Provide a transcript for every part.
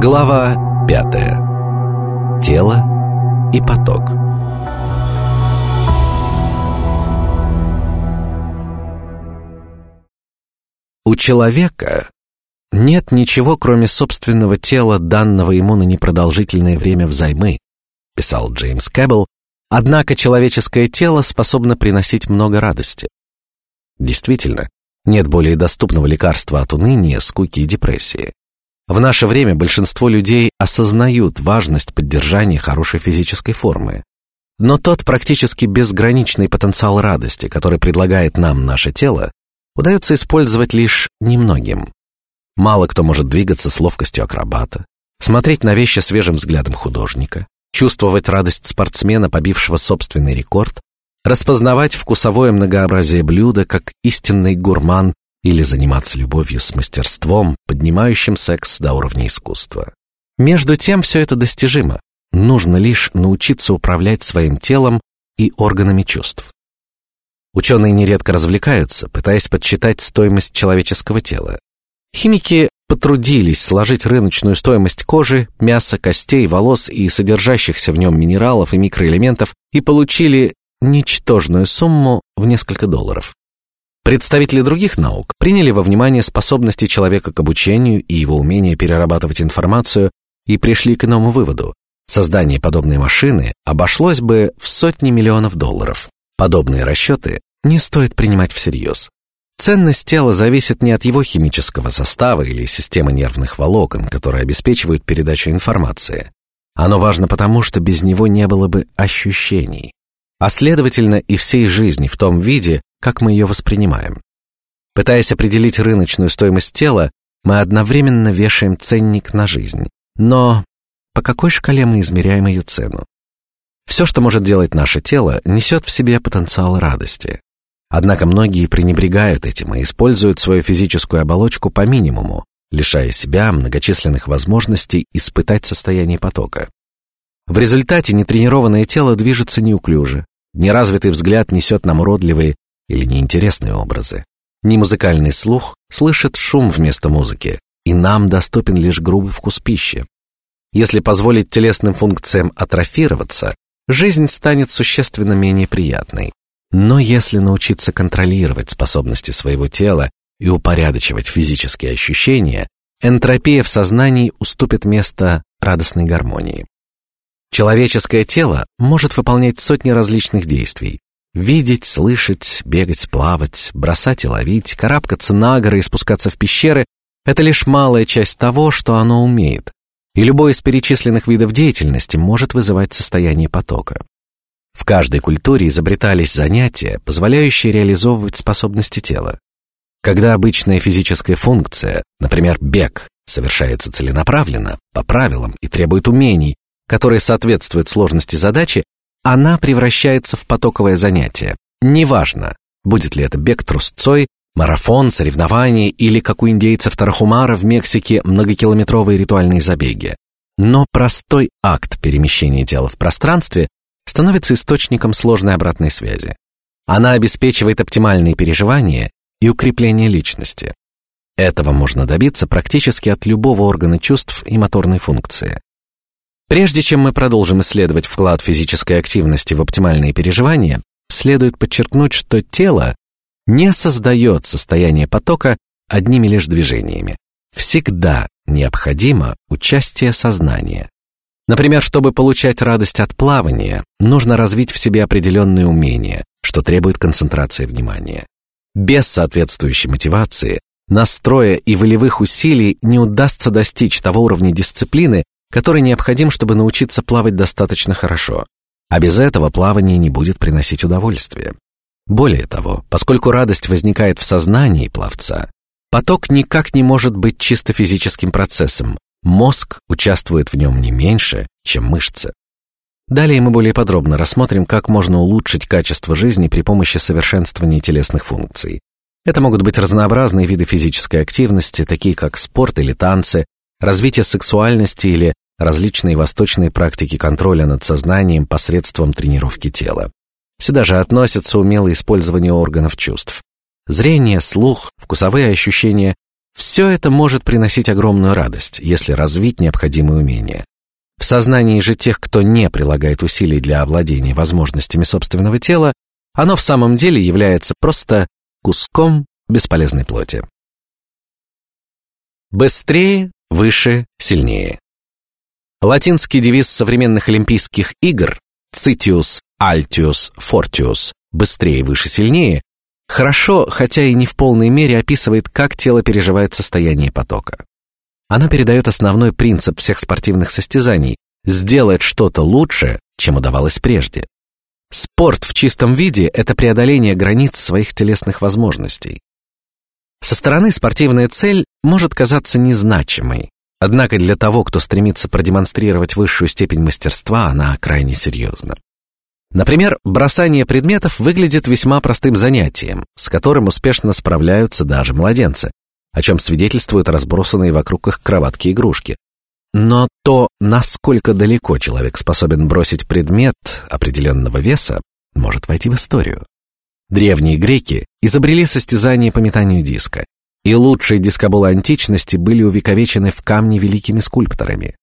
Глава пятая. Тело и поток. У человека нет ничего, кроме собственного тела, данного ему на непродолжительное время взаймы, писал Джеймс Кэббелл, однако человеческое тело способно приносить много радости. Действительно, нет более доступного лекарства от уныния, скуки и депрессии. В наше время большинство людей осознают важность поддержания хорошей физической формы. Но тот практически безграничный потенциал радости, который предлагает нам наше тело, удается использовать лишь немногим. Мало кто может двигаться с ловкостью акробата, смотреть на вещи свежим взглядом художника, чувствовать радость спортсмена, побившего собственный рекорд, распознавать вкусовое многообразие блюда как истинный гурман или заниматься любовью с мастерством, поднимающим секс до уровня искусства. Между тем все это достижимо. Нужно лишь научиться управлять своим телом и органами чувств. Ученые нередко развлекаются, пытаясь подсчитать стоимость человеческого тела. Химики потрудились сложить рыночную стоимость кожи, мяса, костей, волос и содержащихся в нем минералов и микроэлементов и получили ничтожную сумму в несколько долларов. Представители других наук приняли во внимание способности человека к обучению и его умение перерабатывать информацию и пришли к иному выводу: создание подобной машины обошлось бы в сотни миллионов долларов. Подобные расчеты не стоит принимать всерьез. Ценность тела зависит не от его химического состава или системы нервных волокон, которые обеспечивают передачу информации. Оно важно потому, что без него не было бы ощущений, а следовательно и всей жизни в том виде, как мы ее воспринимаем. Пытаясь определить рыночную стоимость тела, мы одновременно вешаем ценник на жизнь. Но по какой шкале мы измеряем ее цену? Все, что может делать наше тело, несет в себе потенциал радости. Однако многие пренебрегают этим и используют свою физическую оболочку по минимуму, лишая себя многочисленных возможностей испытать состояние потока. В результате нетренированное тело движется неуклюже, неразвитый взгляд несет нам уродливые или неинтересные образы. Немузыкальный слух слышит шум вместо музыки, и нам доступен лишь грубый вкус пищи. Если позволить телесным функциям атрофироваться, жизнь станет существенно менее приятной. Но если научиться контролировать способности своего тела и упорядочивать физические ощущения, энтропия в сознании уступит место радостной гармонии. Человеческое тело может выполнять сотни различных действий: видеть, слышать, бегать, плавать, бросать и ловить, карабкаться на горы и спускаться в пещеры. Это лишь малая часть того, что оно умеет. И любой из перечисленных видов деятельности может вызывать состояние потока. В каждой культуре изобретались занятия, позволяющие реализовывать способности тела. Когда обычная физическая функция, например, бег, совершается целенаправленно, по правилам и требует умений, которые соответствуют сложности задачи, она превращается в потоковое занятие. Неважно, будет ли это бег трусцой, марафон, соревнование или как у индейцев Тарахумара в Мексике многокилометровые ритуальные забеги. Но простой акт перемещения тела в пространстве становится источником сложной обратной связи. Она обеспечивает оптимальные переживания и укрепление личности. Этого можно добиться практически от любого органа чувств и моторной функции. Прежде чем мы продолжим исследовать вклад физической активности в оптимальные переживания, следует подчеркнуть, что тело не создает состояние потока одними лишь движениями. Всегда необходимо участие сознания. Например, чтобы получать радость от плавания, нужно развить в себе определенные умения, что требует концентрации внимания. Без соответствующей мотивации, настроя и волевых усилий не удастся достичь того уровня дисциплины, который необходим, чтобы научиться плавать достаточно хорошо. А без этого плавание не будет приносить удовольствия. Более того, поскольку радость возникает в сознании пловца, поток никак не может быть чисто физическим процессом, Мозг участвует в нем не меньше, чем мышцы. Далее мы более подробно рассмотрим, как можно улучшить качество жизни при помощи совершенствования телесных функций. Это могут быть разнообразные виды физической активности, такие как спорт или танцы, развитие сексуальности или различные восточные практики контроля над сознанием посредством тренировки тела. Сюда же относятся умелое использование органов чувств. Зрение, слух, вкусовые ощущения Все это может приносить огромную радость, если развить необходимые умения. В сознании же тех, кто не прилагает усилий для овладения возможностями собственного тела, оно в самом деле является просто куском бесполезной плоти. Быстрее, выше, сильнее. Латинский девиз современных Олимпийских игр «Citius Altius Fortius» «Быстрее, выше, сильнее» хорошо, хотя и не в полной мере описывает, как тело переживает состояние потока. Оно передает основной принцип всех спортивных состязаний – сделать что-то лучше, чем удавалось прежде. Спорт в чистом виде – это преодоление границ своих телесных возможностей. Со стороны спортивная цель может казаться незначимой, однако для того, кто стремится продемонстрировать высшую степень мастерства, она крайне серьезна. Например, бросание предметов выглядит весьма простым занятием, с которым успешно справляются даже младенцы, о чем свидетельствуют разбросанные вокруг их кроватки игрушки. Но то, насколько далеко человек способен бросить предмет определенного веса, может войти в историю. Древние греки изобрели состязание по метанию диска, и лучшие дискоболы античности были увековечены в камне великими скульпторами.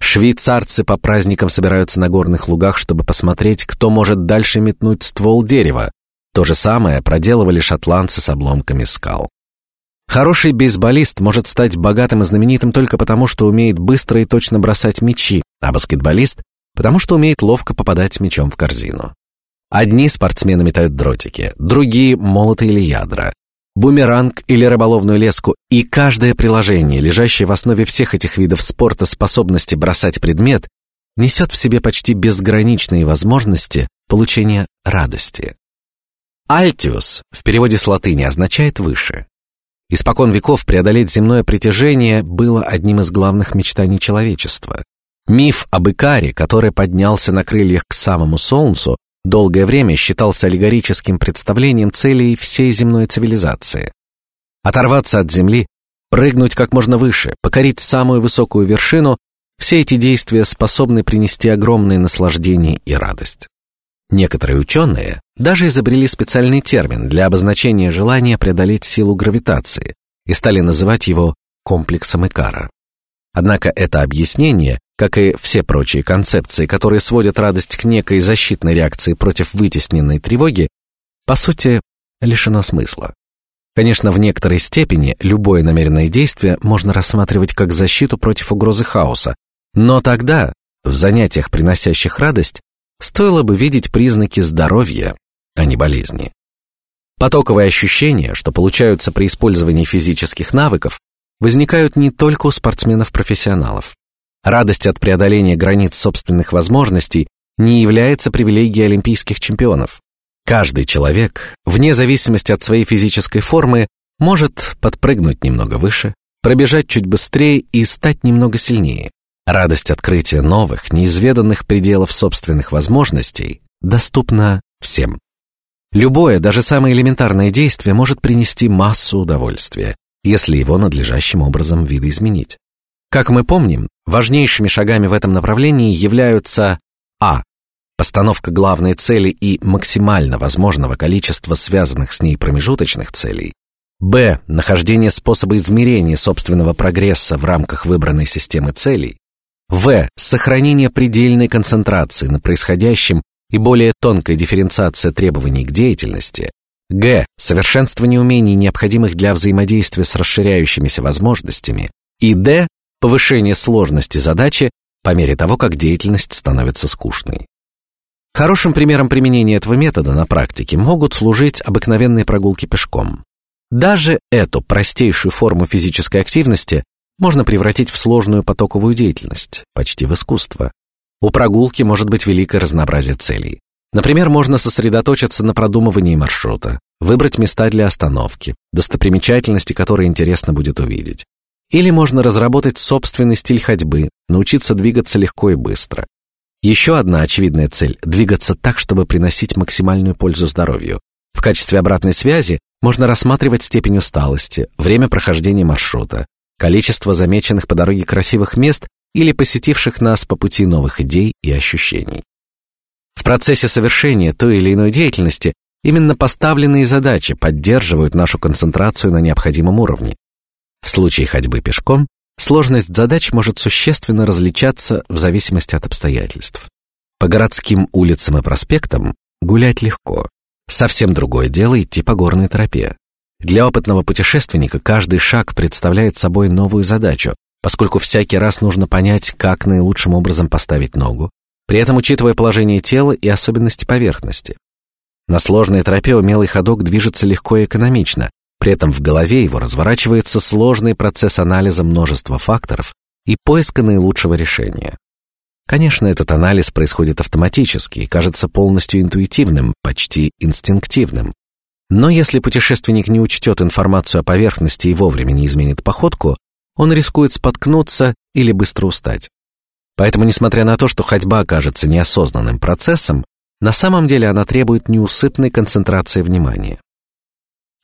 Швейцарцы по праздникам собираются на горных лугах, чтобы посмотреть, кто может дальше метнуть ствол дерева. То же самое проделывали шотландцы с обломками скал. Хороший бейсболист может стать богатым и знаменитым только потому, что умеет быстро и точно бросать мячи, а баскетболист потому что умеет ловко попадать мячом в корзину. Одни спортсмены метают дротики, другие молоты или ядра, бумеранг или рыболовную леску, и каждое приложение, лежащее в основе всех этих видов спорта способности бросать предмет, несет в себе почти безграничные возможности получения радости. Альтиус в переводе с латыни означает выше. Испокон веков преодолеть земное притяжение было одним из главных мечтаний человечества. Миф об Икаре, который поднялся на крыльях к самому солнцу, долгое время считался аллегорическим представлением целей всей земной цивилизации. Оторваться от земли, прыгнуть как можно выше, покорить самую высокую вершину все эти действия способны принести огромное наслаждение и радость. Некоторые ученые даже изобрели специальный термин для обозначения желания преодолеть силу гравитации и стали называть его комплексом Икара. Однако это объяснение, как и все прочие концепции, которые сводят радость к некой защитной реакции против вытесненной тревоги, по сути, лишено смысла. Конечно, в некоторой степени любое намеренное действие можно рассматривать как защиту против угрозы хаоса, но тогда в занятиях, приносящих радость, стоило бы видеть признаки здоровья, а не болезни. Потоковые ощущения, что получаются при использовании физических навыков, возникают не только у спортсменов-профессионалов. Радость от преодоления границ собственных возможностей не является привилегией олимпийских чемпионов. Каждый человек, вне зависимости от своей физической формы, может подпрыгнуть немного выше, пробежать чуть быстрее и стать немного сильнее. Радость открытия новых, неизведанных пределов собственных возможностей доступна всем. Любое, даже самое элементарное действие может принести массу удовольствия, если его надлежащим образом видоизменить. Как мы помним, важнейшими шагами в этом направлении являются а. постановка главной цели и максимально возможного количества связанных с ней промежуточных целей, б. нахождение способа измерения собственного прогресса в рамках выбранной системы целей, в. Сохранение предельной концентрации на происходящем и более тонкая дифференциация требований к деятельности. Г. Совершенствование умений, необходимых для взаимодействия с расширяющимися возможностями. И Д. Повышение сложности задачи по мере того, как деятельность становится скучной. Хорошим примером применения этого метода на практике могут служить обыкновенные прогулки пешком. Даже эту простейшую форму физической активности можно превратить в сложную потоковую деятельность, почти в искусство. У прогулки может быть великое разнообразие целей. Например, можно сосредоточиться на продумывании маршрута, выбрать места для остановки, достопримечательности, которые интересно будет увидеть. Или можно разработать собственный стиль ходьбы, научиться двигаться легко и быстро. Еще одна очевидная цель – двигаться так, чтобы приносить максимальную пользу здоровью. В качестве обратной связи можно рассматривать степень усталости, время прохождения маршрута, количество замеченных по дороге красивых мест или посетивших нас по пути новых идей и ощущений. В процессе совершения той или иной деятельности именно поставленные задачи поддерживают нашу концентрацию на необходимом уровне. В случае ходьбы пешком сложность задач может существенно различаться в зависимости от обстоятельств. По городским улицам и проспектам гулять легко. Совсем другое дело идти по горной тропе. Для опытного путешественника каждый шаг представляет собой новую задачу, поскольку всякий раз нужно понять, как наилучшим образом поставить ногу, при этом учитывая положение тела и особенности поверхности. На сложной тропе умелый ходок движется легко и экономично, при этом в голове его разворачивается сложный процесс анализа множества факторов и поиска наилучшего решения. Конечно, этот анализ происходит автоматически и кажется полностью интуитивным, почти инстинктивным. Но если путешественник не учтет информацию о поверхности и вовремя не изменит походку, он рискует споткнуться или быстро устать. Поэтому, несмотря на то, что ходьба кажется неосознанным процессом, на самом деле она требует неусыпной концентрации внимания.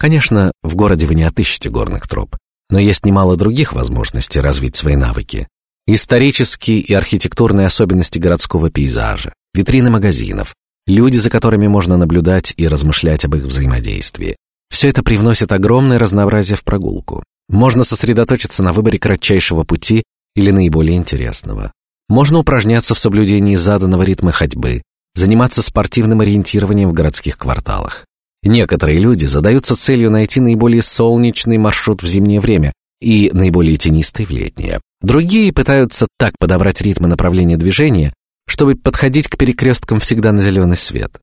Конечно, в городе вы не отыщете горных троп, но есть немало других возможностей развить свои навыки. Исторические и архитектурные особенности городского пейзажа, витрины магазинов, люди, за которыми можно наблюдать и размышлять об их взаимодействии. Все это привносит огромное разнообразие в прогулку. Можно сосредоточиться на выборе кратчайшего пути или наиболее интересного. Можно упражняться в соблюдении заданного ритма ходьбы, заниматься спортивным ориентированием в городских кварталах. Некоторые люди задаются целью найти наиболее солнечный маршрут в зимнее время и наиболее тенистый в летнее. Другие пытаются так подобрать ритм и направление движения, чтобы подходить к перекресткам всегда на зеленый свет.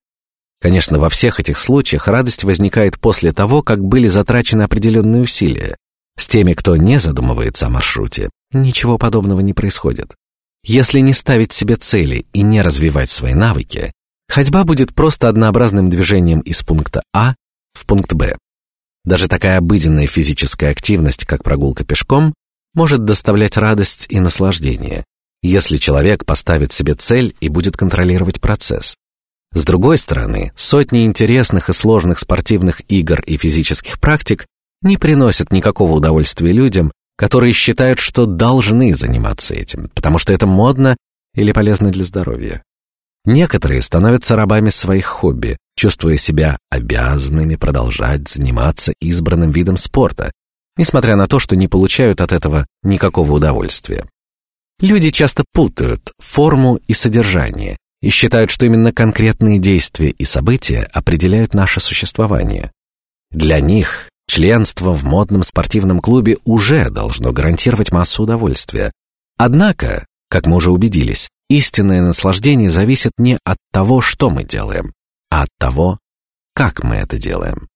Конечно, во всех этих случаях радость возникает после того, как были затрачены определенные усилия. С теми, кто не задумывается о маршруте, ничего подобного не происходит. Если не ставить себе цели и не развивать свои навыки, ходьба будет просто однообразным движением из пункта А в пункт Б. Даже такая обыденная физическая активность, как прогулка пешком, может доставлять радость и наслаждение, если человек поставит себе цель и будет контролировать процесс. С другой стороны, сотни интересных и сложных спортивных игр и физических практик не приносят никакого удовольствия людям, которые считают, что должны заниматься этим, потому что это модно или полезно для здоровья. Некоторые становятся рабами своих хобби, чувствуя себя обязанными продолжать заниматься избранным видом спорта, несмотря на то, что не получают от этого никакого удовольствия. Люди часто путают форму и содержание и считают, что именно конкретные действия и события определяют наше существование. Для них членство в модном спортивном клубе уже должно гарантировать массу удовольствия. Однако, как мы уже убедились, истинное наслаждение зависит не от того, что мы делаем, а от того, как мы это делаем.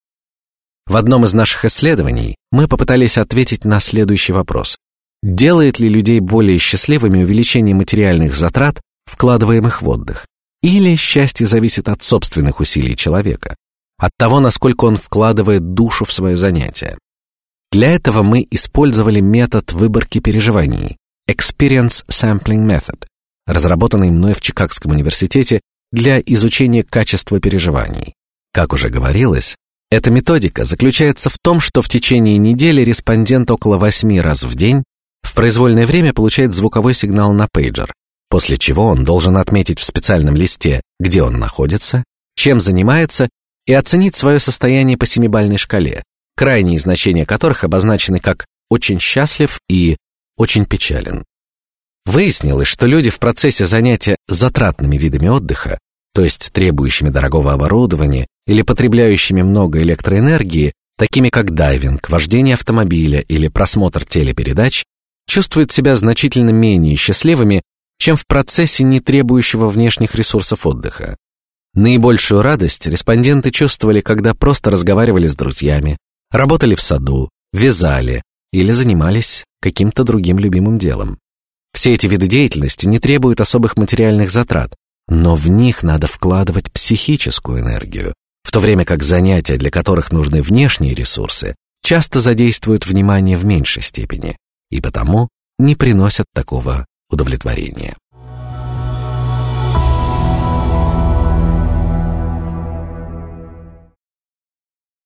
В одном из наших исследований мы попытались ответить на следующий вопрос: Делает ли людей более счастливыми увеличение материальных затрат, вкладываемых в отдых? Или счастье зависит от собственных усилий человека, от того, насколько он вкладывает душу в свое занятие? Для этого мы использовали метод выборки переживаний Experience Sampling Method, разработанный мной в Чикагском университете для изучения качества переживаний. Как уже говорилось, эта методика заключается в том, что в течение недели респондент около восьми раз в день в произвольное время получает звуковой сигнал на пейджер, после чего он должен отметить в специальном листе, где он находится, чем занимается и оценить свое состояние по семибалльной шкале, крайние значения которых обозначены как очень счастлив и очень печален. Выяснилось, что люди в процессе занятия затратными видами отдыха, то есть требующими дорогого оборудования или потребляющими много электроэнергии, такими как дайвинг, вождение автомобиля или просмотр телепередач, чувствуют себя значительно менее счастливыми, чем в процессе не требующего внешних ресурсов отдыха. Наибольшую радость респонденты чувствовали, когда просто разговаривали с друзьями, работали в саду, вязали или занимались каким-то другим любимым делом. Все эти виды деятельности не требуют особых материальных затрат, но в них надо вкладывать психическую энергию, в то время как занятия, для которых нужны внешние ресурсы, часто задействуют внимание в меньшей степени и потому не приносят такого удовлетворения.